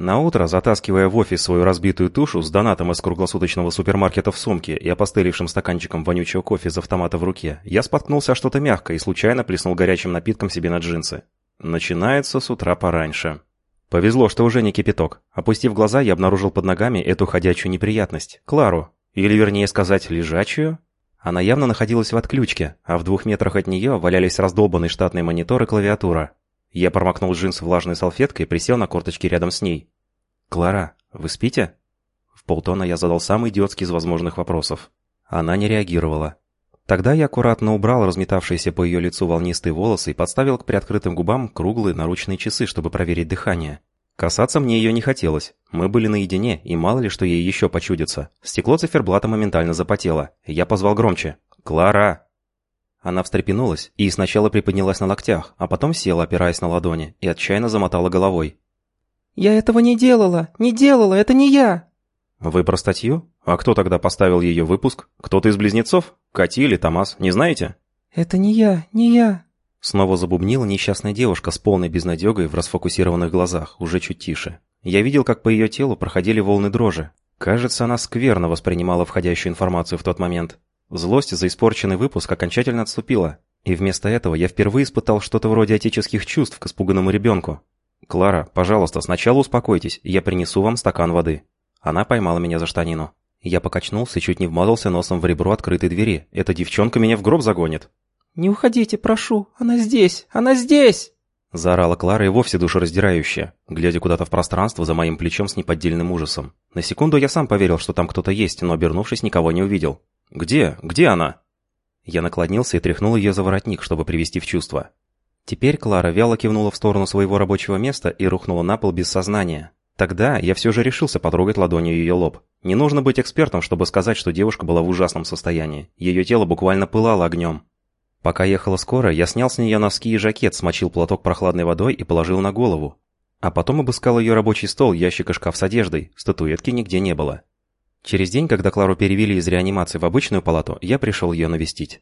Наутро, затаскивая в офис свою разбитую тушу с донатом из круглосуточного супермаркета в сумке и опостылевшим стаканчиком вонючего кофе из автомата в руке, я споткнулся о что-то мягкое и случайно плеснул горячим напитком себе на джинсы. Начинается с утра пораньше. Повезло, что уже не кипяток. Опустив глаза, я обнаружил под ногами эту ходячую неприятность. Клару. Или, вернее сказать, лежачую. Она явно находилась в отключке, а в двух метрах от нее валялись раздолбанный штатный монитор и клавиатура. Я промокнул джинс влажной салфеткой и присел на корточки рядом с ней. «Клара, вы спите?» В полтона я задал самый идиотский из возможных вопросов. Она не реагировала. Тогда я аккуратно убрал разметавшиеся по ее лицу волнистые волосы и подставил к приоткрытым губам круглые наручные часы, чтобы проверить дыхание. Касаться мне ее не хотелось. Мы были наедине, и мало ли что ей еще почудится. Стекло циферблата моментально запотело. Я позвал громче. «Клара!» Она встрепенулась и сначала приподнялась на локтях, а потом села, опираясь на ладони, и отчаянно замотала головой. «Я этого не делала! Не делала! Это не я!» «Вы про статью? А кто тогда поставил ее выпуск? Кто-то из близнецов? Кати или Томас, не знаете?» «Это не я, не я!» Снова забубнила несчастная девушка с полной безнадегой в расфокусированных глазах, уже чуть тише. Я видел, как по ее телу проходили волны дрожи. Кажется, она скверно воспринимала входящую информацию в тот момент. Злость за испорченный выпуск окончательно отступила, и вместо этого я впервые испытал что-то вроде отеческих чувств к испуганному ребенку. «Клара, пожалуйста, сначала успокойтесь, я принесу вам стакан воды». Она поймала меня за штанину. Я покачнулся и чуть не вмазался носом в ребро открытой двери. «Эта девчонка меня в гроб загонит». «Не уходите, прошу, она здесь, она здесь!» Заорала Клара и вовсе душераздирающая, глядя куда-то в пространство за моим плечом с неподдельным ужасом. На секунду я сам поверил, что там кто-то есть, но, обернувшись, никого не увидел. «Где? Где она?» Я наклонился и тряхнул ее за воротник, чтобы привести в чувство. Теперь Клара вяло кивнула в сторону своего рабочего места и рухнула на пол без сознания. Тогда я все же решился потрогать ладонью ее лоб. Не нужно быть экспертом, чтобы сказать, что девушка была в ужасном состоянии. Ее тело буквально пылало огнем. Пока ехала скоро, я снял с нее носки и жакет, смочил платок прохладной водой и положил на голову. А потом обыскал ее рабочий стол, ящик и шкаф с одеждой. Статуэтки нигде не было. Через день, когда Клару перевели из реанимации в обычную палату, я пришел ее навестить.